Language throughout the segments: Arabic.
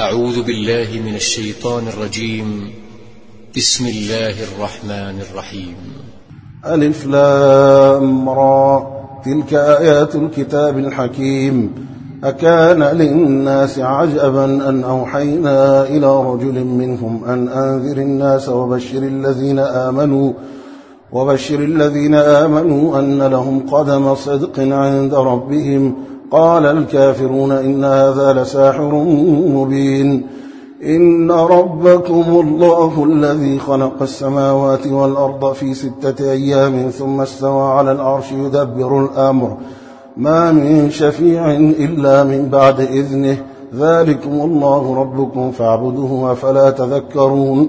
أعوذ بالله من الشيطان الرجيم. بسم الله الرحمن الرحيم. ألف لام را. تلك آيات الكتاب الحكيم. أكان للناس عجبا أن أوحينا إلى رجل منهم أن أنذر الناس وبشر الذين آمنوا وبشر الذين آمنوا أن لهم قدم صدق عند ربهم قال الكافرون إن هذا لساحر مبين. إن ربكم الله الذي خلق السماوات والأرض في ستة أيام ثم استوى على العرش يدبر الأمر. ما من شفيع إلا من بعد إذنه. ذلكم الله ربكم فاعبدوه أفلا تذكرون.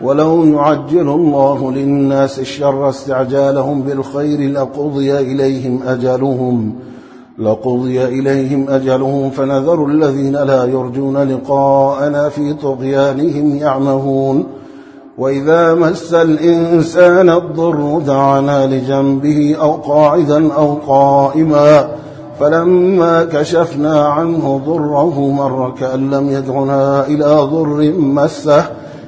ولو يعجل الله للناس الشر استعجالهم بالخير لقضي إليهم أجلهم لقضي إليهم أجلهم فنذر الذين لا يرجون لقاءنا في طغيانهم يعمهون. وإذا مس الإنسان الضر دعنا لجنبه أو قاعدا أو قائما فلما كشفنا عنه ضره مر كأن لم يدعنا إلى ضر مسه.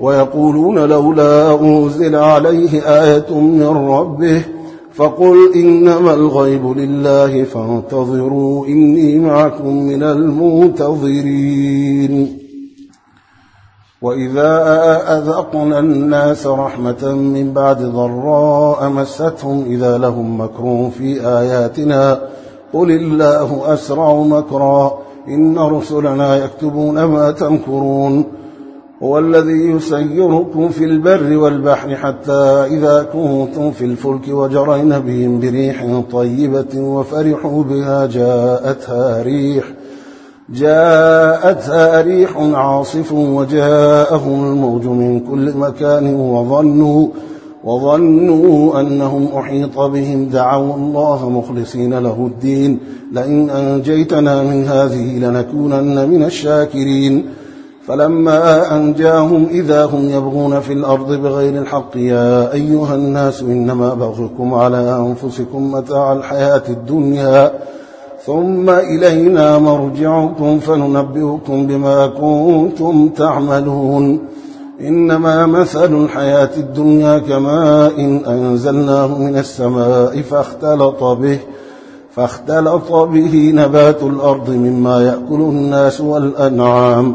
ويقولون لولا أنزل عليه آية من ربه فقل إنما الغيب لله فانتظروا إني معكم من المنتظرين. وإذا أذقنا الناس رحمة من بعد ضراء مستهم إذا لهم مكر في آياتنا قل الله أسرع مكرا إن رسلنا يكتبون ما تمكرون هو الذي يسيركم في البر والبحر حتى إذا كنتم في الفلك وجرين بهم بريح طيبة وفرحوا بها جاءتها ريح جاءتها ريح عاصف وجاءهم الموج من كل مكان وظنوا وظنوا أنهم أحيط بهم. دعوا الله مخلصين له الدين لئن أنجيتنا من هذه لنكونن من الشاكرين. فلما أنجاهم إذا هم يبغون في الأرض بغير الحق يا أيها الناس إنما بغيكم على أنفسكم متاع الحياة الدنيا ثم إلينا مرجعكم فننبئكم بما كنتم تعملون. إنما مثل الحياة الدنيا كماء إن أنزلناه من السماء فاختلط به فاختلط به نبات الأرض مما يأكل الناس والأنعام.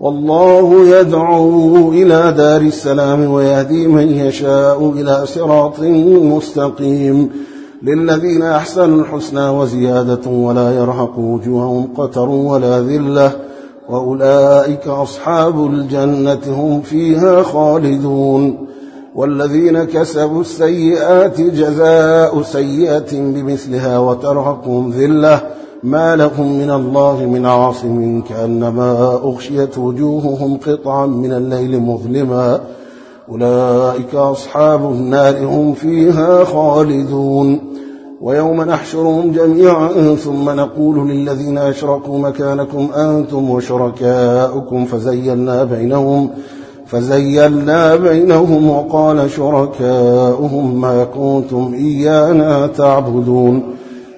والله يدعو إلى دار السلام ويهدي من يشاء إلى صراط مستقيم. للذين أحسنوا الحسنى وزيادة ولا يرهق وجوههم قتر ولا ذلة وأولئك أصحاب الجنة هم فيها خالدون. والذين كسبوا السيئات جزاء سيئة بمثلها وترهقهم ذلة ما لهم من الله من عاصم كأنما أغشيت وجوههم قطعا من الليل مظلما. أولئك أصحاب النار هم فيها خالدون. ويوم نحشرهم جميعا ثم نقول للذين أشركوا مكانكم أنتم وشركاؤكم. فزيلنا بينهم فزيلنا بينهم وقال شركاؤهم ما كنتم إيانا تعبدون.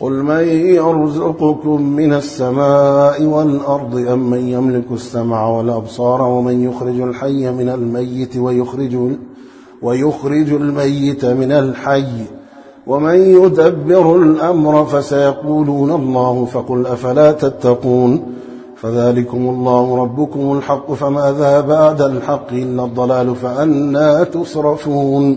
قل من يرزقكم من السماء والأرض أم من يملك السمع والأبصار ومن يخرج الحي من الميت ويخرج, ويخرج الميت من الحي ومن يدبر الأمر فسيقولون الله فقل أفلا تتقون فذلكم الله ربكم الحق فماذا بعد الحق إلا الضلال فأنا تصرفون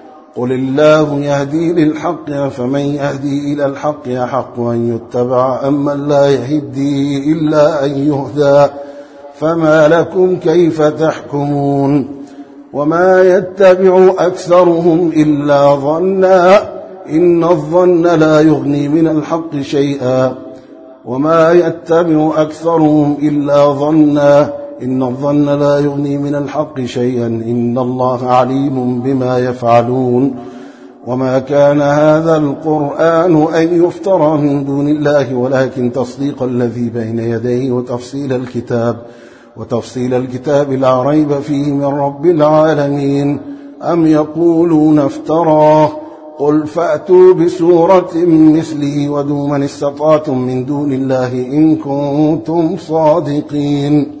قل الله يهدي للحق فمن يهدي إلى الحق يحق أن يتبع أما لا يهدي إلا أن يهدى؟ فما لكم كيف تحكمون؟ وما يتبع أكثرهم إلا ظنا إن الظن لا يغني من الحق شيئا. وما يتبع أكثرهم إلا ظنا إن الظن لا يغني من الحق شيئا إن الله عليم بما يفعلون وما كان هذا القرآن أن يفترى من دون الله ولكن تصديق الذي بين يديه وتفصيل الكتاب وتفصيل الكتاب لا ريب فيه من رب العالمين أم يقولون افتراه قل فأتوا بسورة مثله ودوا من استطعتم من دون الله إن كنتم صادقين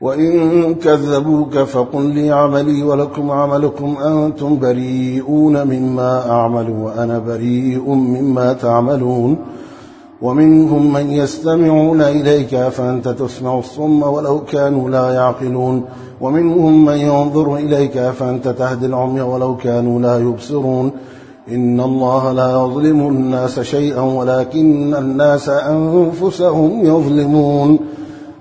وإن كذبوك فقل لي عملي ولكم عملكم أنتم بريئون مما أعمل وأنا بريء مما تعملون ومنهم من يستمعون إليك فأنت تسمع الصم ولو كانوا لا يعقلون ومنهم من ينظر إليك فأنت تهدي العمي ولو كانوا لا يبصرون إن الله لا يظلم الناس شيئا ولكن الناس أنفسهم يظلمون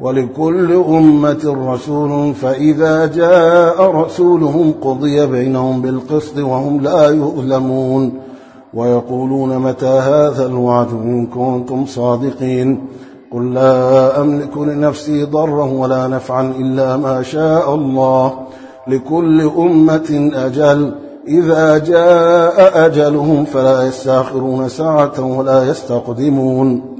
ولكل أمة رسول فإذا جاء رسولهم قضي بينهم بالقسط وهم لا يظلمون ويقولون متى هذا الوعد إن كنتم صادقين. قل لا أملك لنفسي ضرا ولا نفعا إلا ما شاء الله. لكل أمة أجل إذا جاء أجلهم فلا يستأخرون ساعة ولا يستقدمون.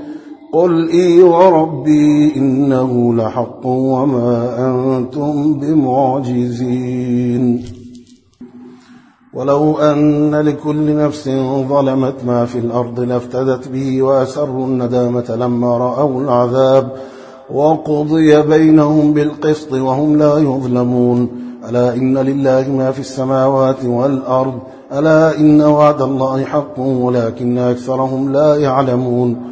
قل إي وربي إنه لحق وما أنتم بمعجزين. ولو أن لكل نفس ظلمت ما في الأرض لافتدت به وأسروا الندامة لما رأوا العذاب وقضي بينهم بالقسط وهم لا يظلمون. ألا إن لله ما في السماوات والأرض. ألا إن وعد الله حق ولكن أكثرهم لا يعلمون.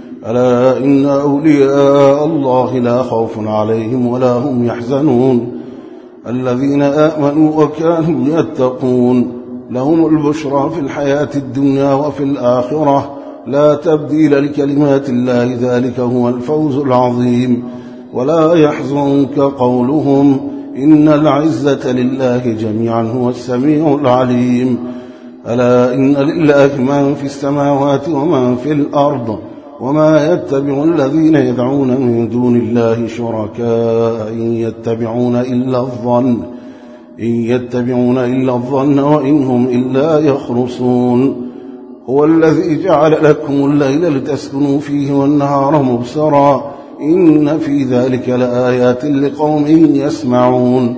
ألا إن أولياء الله لا خوف عليهم ولا هم يحزنون. الذين آمنوا وكانوا يتقون. لهم البشرى في الحياة الدنيا وفي الآخرة. لا تبديل لكلمات الله ذلك هو الفوز العظيم. ولا يحزنك قولهم إن العزة لله جميعا هو السميع العليم. ألا إن لله من في السماوات ومن في الأرض. وما يتبع الذين يدعون من دون الله شركاء إن يتبعون إلا الظن إن يتبعون إلا الظن وإنهم إلا يخرصون. هو الذي جعل لكم الليل لتسكنوا فيه والنهار مبصرا. إن في ذلك لآيات لقوم يسمعون.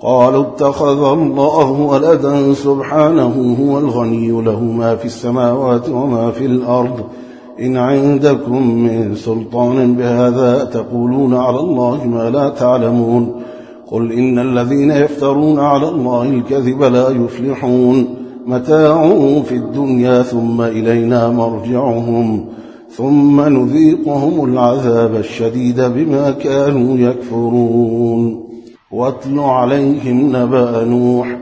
قالوا اتخذ الله ولدا سبحانه هو الغني له ما في السماوات وما في الأرض. إن عندكم من سلطان بهذا تقولون على الله ما لا تعلمون. قل إن الذين يفترون على الله الكذب لا يفلحون. متاع في الدنيا ثم إلينا مرجعهم. ثم نذيقهم العذاب الشديد بما كانوا يكفرون. واتل عليهم نبأ نوح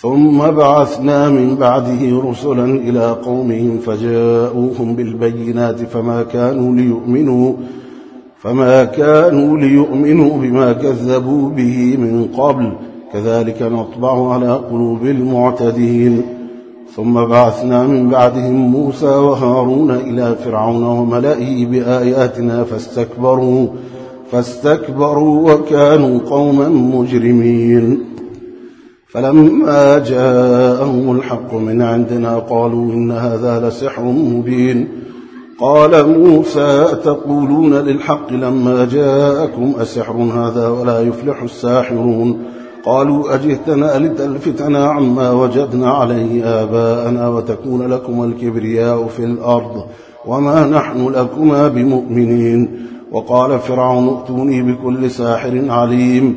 ثم بعثنا من بعده رسلا إلى قومهم فجاءوهم بالبينات فما كانوا ليؤمنوا فما كانوا ليؤمنوا بما كذبوا به من قبل. كذلك نطبع على قلوب المعتدين. ثم بعثنا من بعدهم موسى وهارون إلى فرعون وملئه بآياتنا فاستكبروا فاستكبروا وكانوا قوما مجرمين. فلما جاءهم الحق من عندنا قالوا إن هذا لسحر مبين. قال موسى تقولون للحق لما جاءكم أسحر هذا ولا يفلح الساحرون؟ قالوا أجهتنا لتلفتنا عما وجدنا عليه آباءنا وتكون لكم الكبرياء في الأرض وما نحن لكما بمؤمنين. وقال فرعون ائتوني بكل ساحر عليم.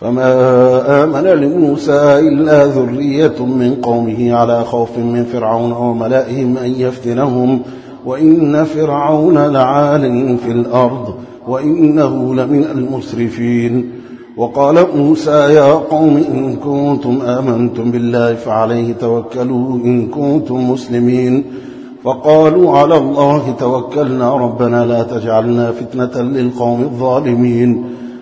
فما آمن لموسى إلا ذرية من قومه على خوف من فرعون وملئهم أن يفتنهم وإن فرعون لعال في الأرض وإنه لمن المسرفين وقال موسى يا قوم إن كنتم آمنتم بالله فعليه توكلوا إن كنتم مسلمين فقالوا على الله توكلنا ربنا لا تجعلنا فتنة للقوم الظالمين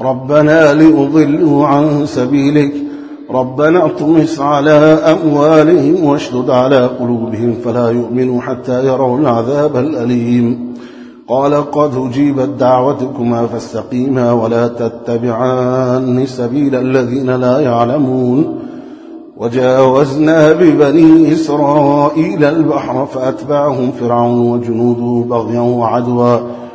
ربنا ليضلوا عن سبيلك. ربنا اطمس على أموالهم واشدد على قلوبهم فلا يؤمنوا حتى يروا العذاب الأليم. قال قد أجيبت دعوتكما فاستقيما ولا تتبعان سبيل الذين لا يعلمون. وجاوزنا ببني إسرائيل البحر فأتبعهم فرعون وجنوده بغيا وعدوا.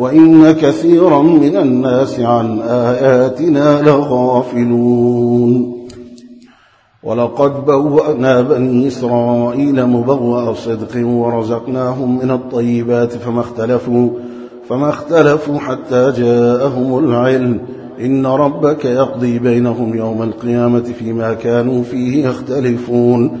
وإن كثيرا من الناس عن آياتنا لغافلون. ولقد بوأنا بني إسرائيل مبوأ صدق ورزقناهم من الطيبات فما اختلفوا فما اختلفوا حتى جاءهم العلم. إن ربك يقضي بينهم يوم القيامة فيما كانوا فيه يختلفون.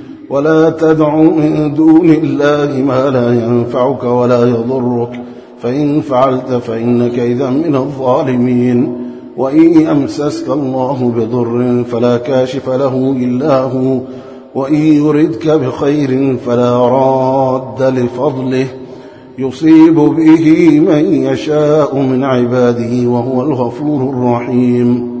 ولا تدع من دون الله ما لا ينفعك ولا يضرك. فإن فعلت فإنك إذا من الظالمين. وإن يمسسك الله بضر فلا كاشف له إلا هو. وإن يردك بخير فلا راد لفضله. يصيب به من يشاء من عباده وهو الغفور الرحيم.